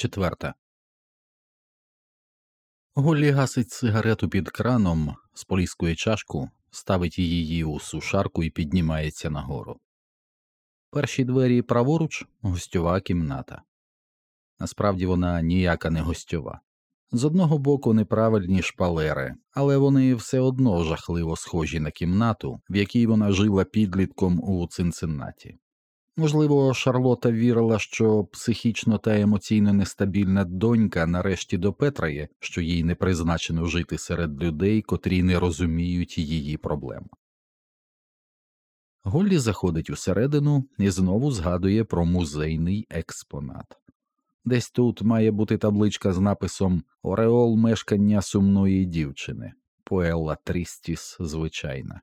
Четверта. Голлі гасить сигарету під краном, споліскує чашку, ставить її у сушарку і піднімається нагору. Перші двері праворуч гостьова кімната. Насправді вона ніяка не гостьова. З одного боку неправильні шпалери, але вони все одно жахливо схожі на кімнату, в якій вона жила підлітком у Цинциннаті. Можливо, Шарлота вірила, що психічно та емоційно нестабільна донька нарешті допетрає, що їй не призначено жити серед людей, котрі не розуміють її проблем. Голлі заходить усередину і знову згадує про музейний експонат. Десь тут має бути табличка з написом Ореол мешкання сумної дівчини, Поелла Трістіс звичайна.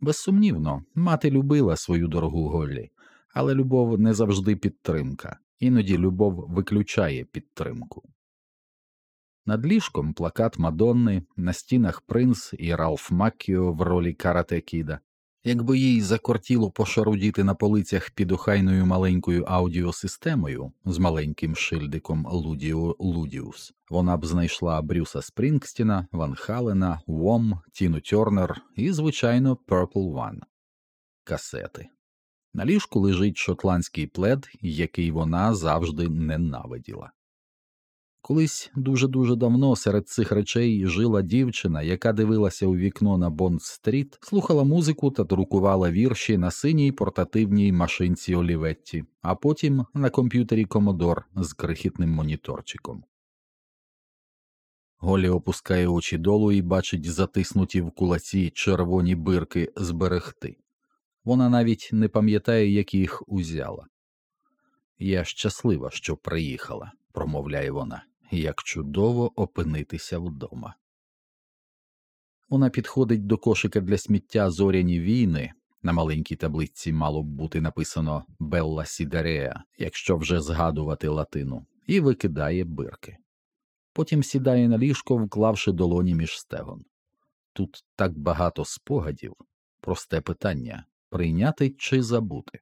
Безсумнівно, мати любила свою дорогу Голлі, але любов не завжди підтримка, іноді любов виключає підтримку. Над ліжком плакат Мадонни, на стінах принц і Ралф Маккіо в ролі Карате Кіда. Якби їй закортіло пошарудіти на полицях під охайною маленькою аудіосистемою з маленьким шильдиком Лудіо Лудіус, вона б знайшла Брюса Спрінгстіна, Ван Халена, Вом, Тіну Тьорнер і, звичайно, Purple One. касети. На ліжку лежить шотландський плед, який вона завжди ненавиділа. Колись дуже дуже давно серед цих речей жила дівчина, яка дивилася у вікно на Бонд стріт, слухала музику та друкувала вірші на синій портативній машинці Оліветті, а потім на комп'ютері Комодор з крихітним моніторчиком. Голі опускає очі долу і бачить затиснуті в кулаці червоні бирки зберегти. Вона навіть не пам'ятає, як їх узяла. Я щаслива, що приїхала, промовляє вона як чудово опинитися вдома. Вона підходить до кошика для сміття зоряні війни. На маленькій таблиці мало б бути написано Белла Сідареа, якщо вже згадувати латину, і викидає бирки. Потім сідає на ліжко, вклавши долоні між стегон. Тут так багато спогадів, просте питання прийняти чи забути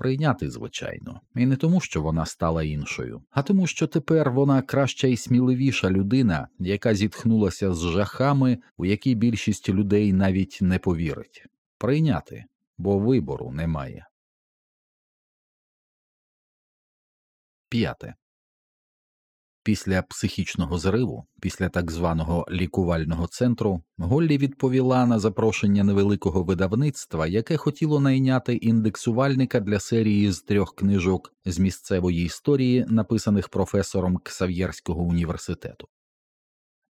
прийняти, звичайно, і не тому, що вона стала іншою, а тому, що тепер вона краща і сміливіша людина, яка зітхнулася з жахами, у які більшість людей навіть не повірить. Прийняти, бо вибору немає. П'яте. Після психічного зриву, після так званого лікувального центру, Голлі відповіла на запрошення невеликого видавництва, яке хотіло найняти індексувальника для серії з трьох книжок з місцевої історії, написаних професором Ксав'єрського університету.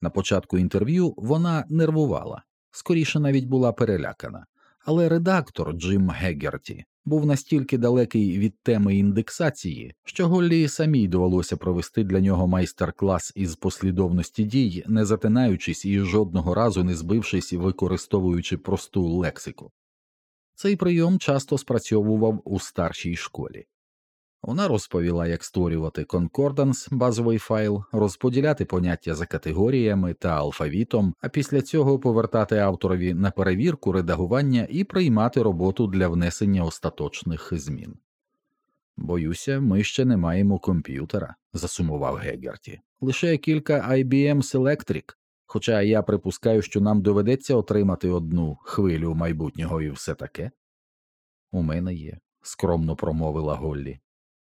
На початку інтерв'ю вона нервувала, скоріше навіть була перелякана, але редактор Джим Гегерті був настільки далекий від теми індексації, що Голлі самій довелося провести для нього майстер-клас із послідовності дій, не затинаючись і жодного разу не збившись, використовуючи просту лексику. Цей прийом часто спрацьовував у старшій школі. Вона розповіла, як створювати конкорданс, базовий файл, розподіляти поняття за категоріями та алфавітом, а після цього повертати авторові на перевірку редагування і приймати роботу для внесення остаточних змін. Боюся, ми ще не маємо комп'ютера, засумував Гегерті. Лише кілька IBM Selectric, хоча я припускаю, що нам доведеться отримати одну хвилю майбутнього і все таке. У мене є, скромно промовила Голлі.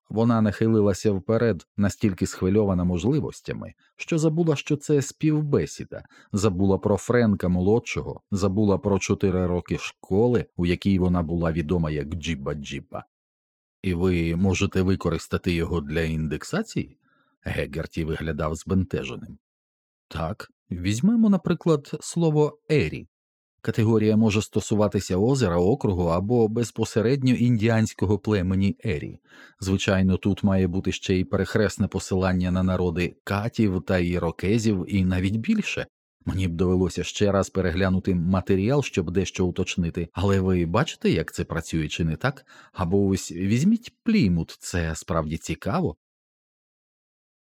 Вона нахилилася вперед, настільки схвильована можливостями, що забула, що це співбесіда, забула про Френка молодшого, забула про чотири роки школи, у якій вона була відома як Джіба Джіба. І ви можете використати його для індексації? Гегерті виглядав збентеженим. Так, візьмемо, наприклад, слово Ері. Категорія може стосуватися озера, округу або безпосередньо індіанського племені Ері. Звичайно, тут має бути ще й перехресне посилання на народи катів та ірокезів, і навіть більше. Мені б довелося ще раз переглянути матеріал, щоб дещо уточнити, але ви бачите, як це працює, чи не так? Або ось візьміть плімут, це справді цікаво.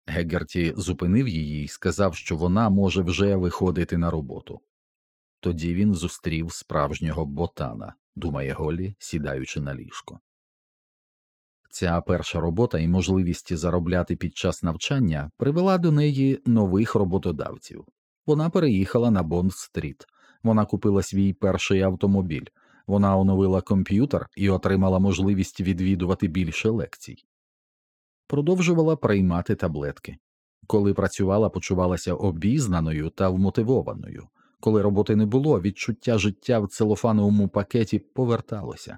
Гегерті зупинив її і сказав, що вона може вже виходити на роботу. Тоді він зустрів справжнього ботана, думає Голлі, сідаючи на ліжко. Ця перша робота і можливість заробляти під час навчання привела до неї нових роботодавців. Вона переїхала на Бонд-стріт. Вона купила свій перший автомобіль. Вона оновила комп'ютер і отримала можливість відвідувати більше лекцій. Продовжувала приймати таблетки. Коли працювала, почувалася обізнаною та вмотивованою. Коли роботи не було, відчуття життя в целофановому пакеті поверталося.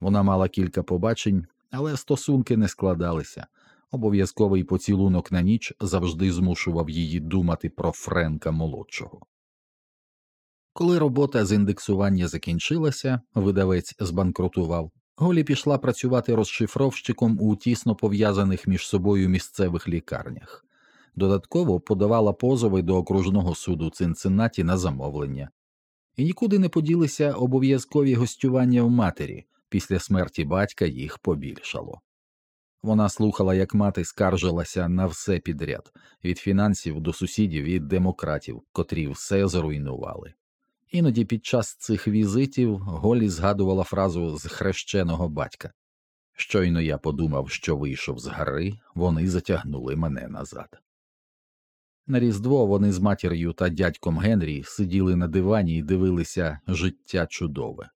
Вона мала кілька побачень, але стосунки не складалися. Обов'язковий поцілунок на ніч завжди змушував її думати про Френка молодшого. Коли робота з індексування закінчилася, видавець збанкрутував. Голі пішла працювати розшифровщиком у тісно пов'язаних між собою місцевих лікарнях. Додатково подавала позови до окружного суду Цинциннаті на замовлення, і нікуди не поділися обов'язкові гостювання в матері. Після смерті батька їх побільшало. Вона слухала, як мати скаржилася на все підряд від фінансів до сусідів і демократів, котрі все зруйнували. Іноді під час цих візитів Голі згадувала фразу з хрещеного батька Щойно я подумав, що вийшов з гори, вони затягнули мене назад. На Різдво вони з матір'ю та дядьком Генрі сиділи на дивані і дивилися життя чудове.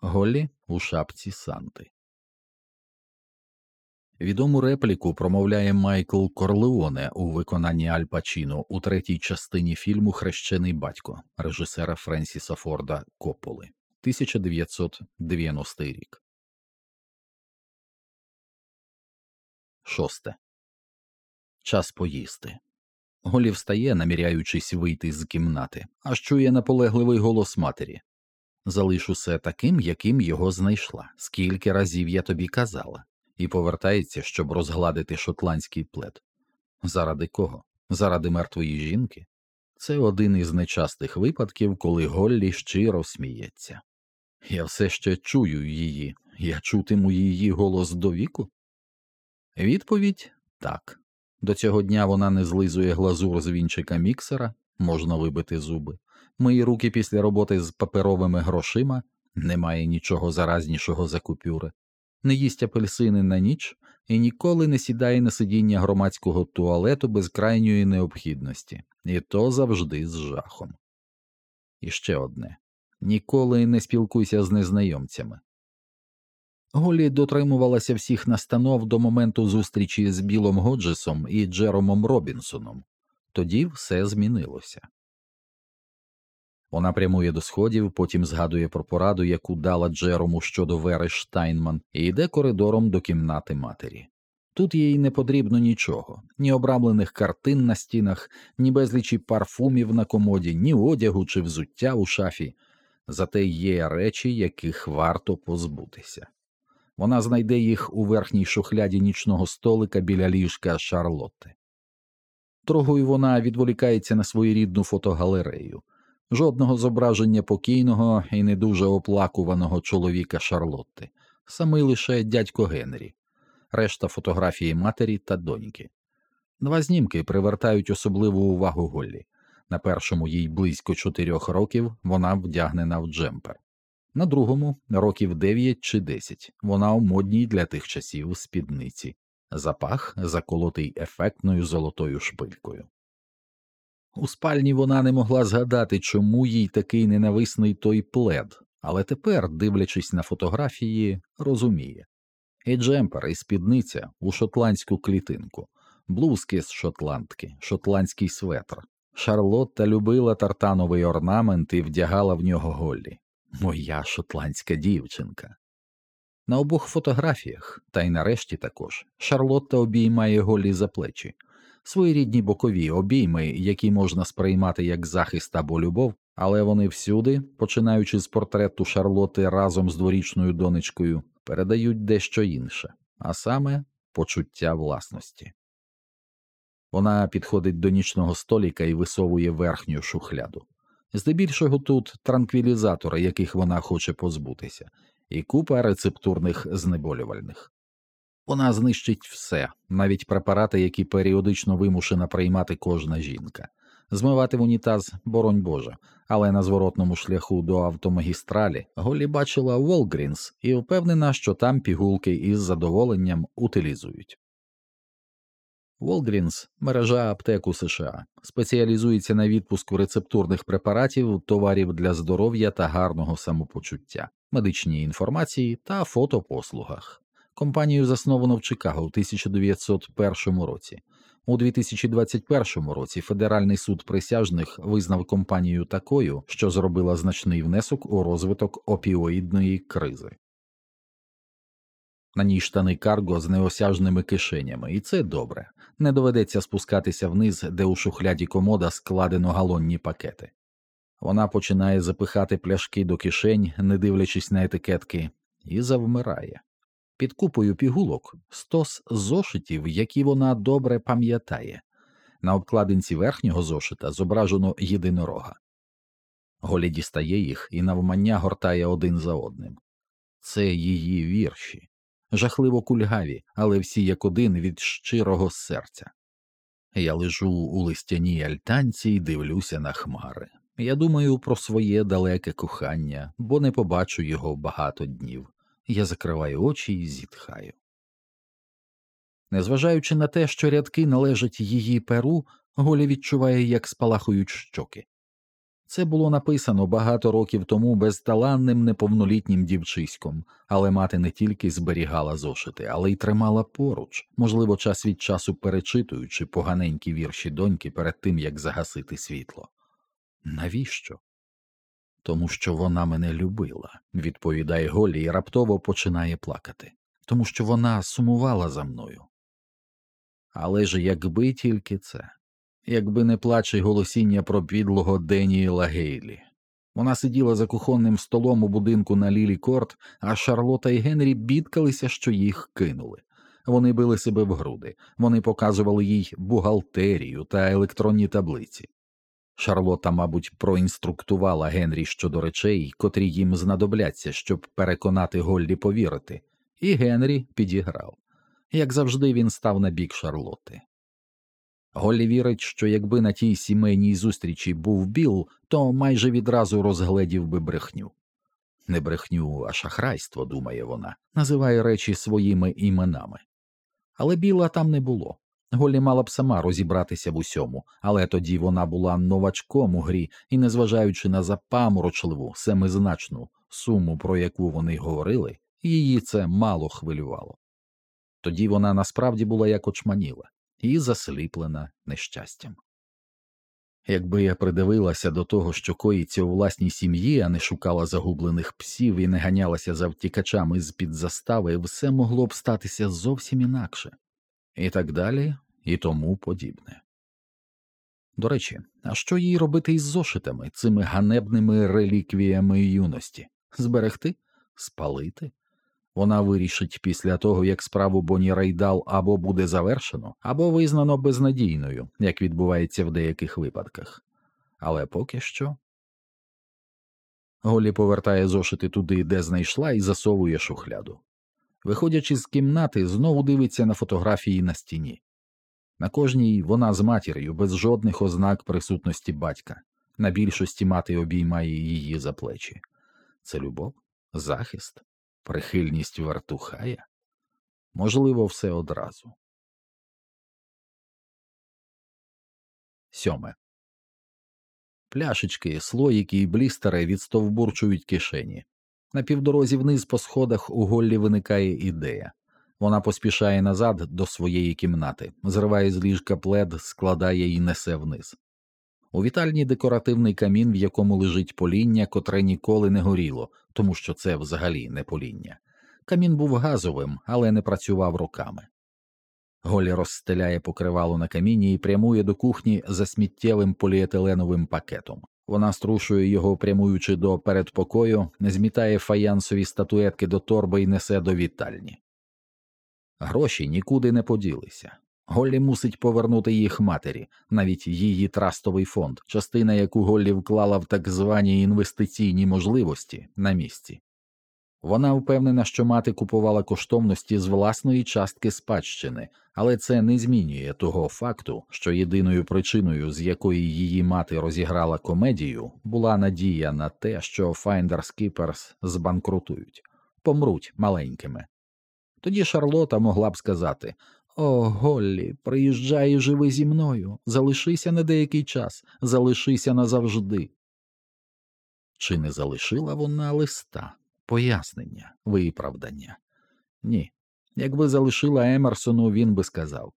Голлі у шапці Санти. Відому репліку промовляє Майкл Корлеоне у виконанні Аль Пачіно у третій частині фільму Хрещений батько режисера Френсіса Форда Копполи 1990 рік. Шосте. Час поїсти. Голі встає, наміряючись вийти з кімнати, аж чує наполегливий голос матері. Залиш усе таким, яким його знайшла. Скільки разів я тобі казала і повертається, щоб розгладити шотландський плед. Заради кого? Заради мертвої жінки? Це один із нечастих випадків, коли Голлі щиро сміється. Я все ще чую її, я чутиму її голос до віку? Відповідь так. До цього дня вона не злизує глазур з вінчика міксера, можна вибити зуби, мої руки після роботи з паперовими грошима, немає нічого заразнішого за купюри, не їсть апельсини на ніч і ніколи не сідає на сидіння громадського туалету без крайньої необхідності, і то завжди з жахом. І ще одне ніколи не спілкуйся з незнайомцями. Голі дотримувалася всіх настанов до моменту зустрічі з Білом Годжесом і Джеромом Робінсоном, тоді все змінилося. Вона прямує до сходів, потім згадує про пораду, яку дала Джерому щодо Вери Штайнман, і йде коридором до кімнати матері. Тут їй не потрібно нічого, ні обрамлених картин на стінах, ні безлічі парфумів на комоді, ні одягу чи взуття у шафі, зате є речі, яких варто позбутися. Вона знайде їх у верхній шухляді нічного столика біля ліжка Шарлотти. Трогою вона відволікається на своєрідну фотогалерею жодного зображення покійного і не дуже оплакуваного чоловіка Шарлотти, самий лише дядько Генрі, решта фотографії матері та доньки. Два знімки привертають особливу увагу Голлі. На першому їй близько чотирьох років вона вдягнена в джемпер, на другому років дев'ять чи десять. Вона у модній для тих часів спідниці, запах заколотий ефектною золотою шпилькою. У спальні вона не могла згадати, чому їй такий ненависний той плед, але тепер, дивлячись на фотографії, розуміє і джемпер, і спідниця у шотландську клітинку, блузки з шотландки, шотландський светр. Шарлотта любила тартановий орнамент і вдягала в нього голлі. Моя шотландська дівчинка. На обох фотографіях, та й нарешті також, Шарлотта обіймає голі за плечі своєрідні бокові обійми, які можна сприймати як захист або любов, але вони всюди, починаючи з портрету Шарлоти разом з дворічною донечкою, передають дещо інше, а саме почуття власності. Вона підходить до нічного століка і висовує верхню шухляду. Здебільшого тут транквілізатори, яких вона хоче позбутися, і купа рецептурних знеболювальних. Вона знищить все, навіть препарати, які періодично вимушена приймати кожна жінка, Змивати в унітаз, боронь Боже, але на зворотному шляху до автомагістралі Голлі бачила Волгрінс і впевнена, що там пігулки із задоволенням утилізують. Волгрінс мережа аптек у США, спеціалізується на відпуску рецептурних препаратів, товарів для здоров'я та гарного самопочуття, медичній інформації та фотопослугах. Компанію засновано в Чикаго у 1901 році. У 2021 році Федеральний суд присяжних визнав компанію такою, що зробила значний внесок у розвиток опіоїдної кризи. На ній штани карго з неосяжними кишенями, і це добре. Не доведеться спускатися вниз, де у шухляді комода складено галонні пакети. Вона починає запихати пляшки до кишень, не дивлячись на етикетки, і завмирає. Під купою пігулок стос зошитів, які вона добре пам'ятає. На обкладинці верхнього зошита зображено єдинорога. Голі дістає їх і навмання гортає один за одним. Це її вірші жахливо кульгаві, але всі як один від щирого серця. Я лежу у листяній альтанці і дивлюся на хмари. Я думаю про своє далеке кохання, бо не побачу його багато днів. Я закриваю очі і зітхаю. Незважаючи на те, що рядки належать її перу, Голя відчуває, як спалахують щоки. Це було написано багато років тому безталанним неповнолітнім дівчиськом, але мати не тільки зберігала зошити, але й тримала поруч, можливо, час від часу перечитуючи поганенькі вірші доньки перед тим, як загасити світло. Навіщо? Тому що вона мене любила, відповідає Голі і раптово починає плакати, тому що вона сумувала за мною. Але ж якби тільки це якби не плач і голосіння про підлого Деніела Гейлі. Вона сиділа за кухонним столом у будинку на Лілі Корт, а Шарлота і Генрі бідкалися, що їх кинули. Вони били себе в груди, вони показували їй бухгалтерію та електронні таблиці. Шарлота, мабуть, проінструктувала Генрі щодо речей, котрі їм знадобляться, щоб переконати Голлі повірити, і Генрі підіграв. Як завжди, він став на бік Шарлоти. Голлі вірить, що якби на тій сімейній зустрічі був Біл, то майже відразу розгледів би брехню. Не брехню, а шахрайство, думає вона, називає речі своїми іменами. Але біла там не було. Голлі мала б сама розібратися в усьому, але тоді вона була новачком у грі і, незважаючи на запаморочливу, семизначну суму, про яку вони говорили, її це мало хвилювало. Тоді вона насправді була як очманіла і засліплена нещастям. Якби я придивилася до того, що коїться у власній сім'ї, а не шукала загублених псів і не ганялася за втікачами з під застави, все могло б статися зовсім інакше, і так далі, і тому подібне. До речі, а що їй робити із зошитами, цими ганебними реліквіями юності? Зберегти, спалити? Вона вирішить після того, як справу Боні Рейдал або буде завершено, або визнано безнадійною, як відбувається в деяких випадках. Але поки що. Голі повертає зошити туди, де знайшла, і засовує шухляду. Виходячи з кімнати, знову дивиться на фотографії на стіні. На кожній вона з матір'ю, без жодних ознак присутності батька. На більшості мати обіймає її за плечі. Це любов, захист прихильність вертухая? Можливо, все одразу. Сьоме. Пляшечки, слоїки і блістери відстовбурчують кишені. На півдорозі вниз по сходах у Голлі виникає ідея. Вона поспішає назад до своєї кімнати, зриває з ліжка плед, складає і несе вниз. У вітальні декоративний камін, в якому лежить поління, котре ніколи не горіло, тому що це взагалі не поління. Камін був газовим, але не працював руками. Голі розстеляє покривало на каміні і прямує до кухні за сміттєвим поліетиленовим пакетом. Вона струшує його, прямуючи до передпокою, змітає фаянсові статуетки до торби і несе до вітальні. Гроші нікуди не поділися. Голлі мусить повернути їх матері, навіть її трастовий фонд, частина яку Голлі вклала в так звані інвестиційні можливості на місці. Вона впевнена, що мати купувала коштовності з власної частки спадщини, але це не змінює того факту, що єдиною причиною, з якої її мати розіграла комедію, була надія на те, що Finders Keepers збанкрутують, помруть маленькими. Тоді Шарлота могла б сказати О, Голлі, приїжджай і живи зі мною, залишися на деякий час, залишися назавжди. Чи не залишила вона листа, пояснення, виправдання? Ні. Якби залишила Емерсону, він би сказав.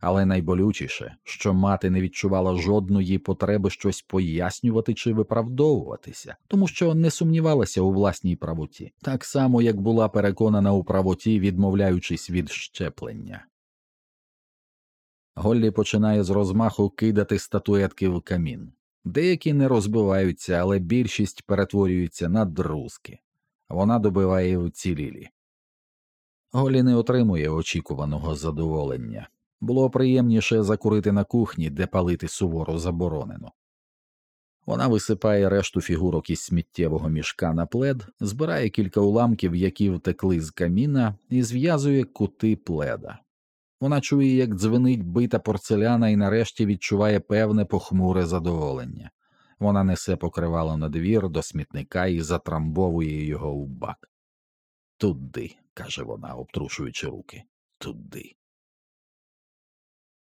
Але найболючіше, що мати не відчувала жодної потреби щось пояснювати чи виправдовуватися, тому що не сумнівалася у власній правоті, так само як була переконана у правоті, відмовляючись від щеплення. Голлі починає з розмаху кидати статуетки в камін. Деякі не розбиваються, але більшість перетворюються на друзки. Вона добиває вцілілі. Голі не отримує очікуваного задоволення. Було приємніше закурити на кухні, де палити суворо заборонено. Вона висипає решту фігурок із сміттєвого мішка на плед, збирає кілька уламків, які втекли з каміна, і зв'язує кути пледа. Вона чує, як дзвенить бита порцеляна, і нарешті відчуває певне похмуре задоволення. Вона несе покривало на двір до смітника і затрамбовує його у бак. Туди, каже вона, обтрушуючи руки, туди.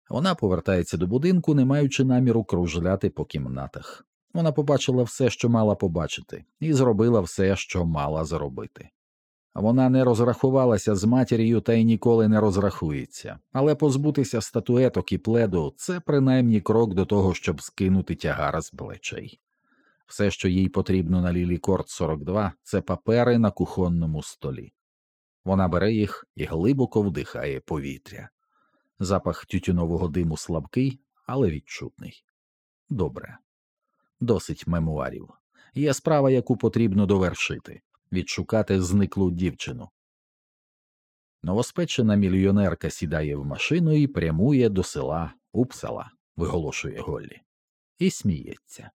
Вона повертається до будинку, не маючи наміру кружляти по кімнатах. Вона побачила все, що мала побачити, і зробила все, що мала зробити. Вона не розрахувалася з матір'ю та й ніколи не розрахується, але позбутися статуеток і пледу це принаймні крок до того, щоб скинути тягар з плечей. Все, що їй потрібно на Лілі Корт 42, це папери на кухонному столі. Вона бере їх і глибоко вдихає повітря. Запах тютюнового диму слабкий, але відчутний. Добре, досить мемуарів. Є справа, яку потрібно довершити відшукати зниклу дівчину. Новоспечена мільйонерка сідає в машину і прямує до села Упсала, виголошує Голлі, і сміється.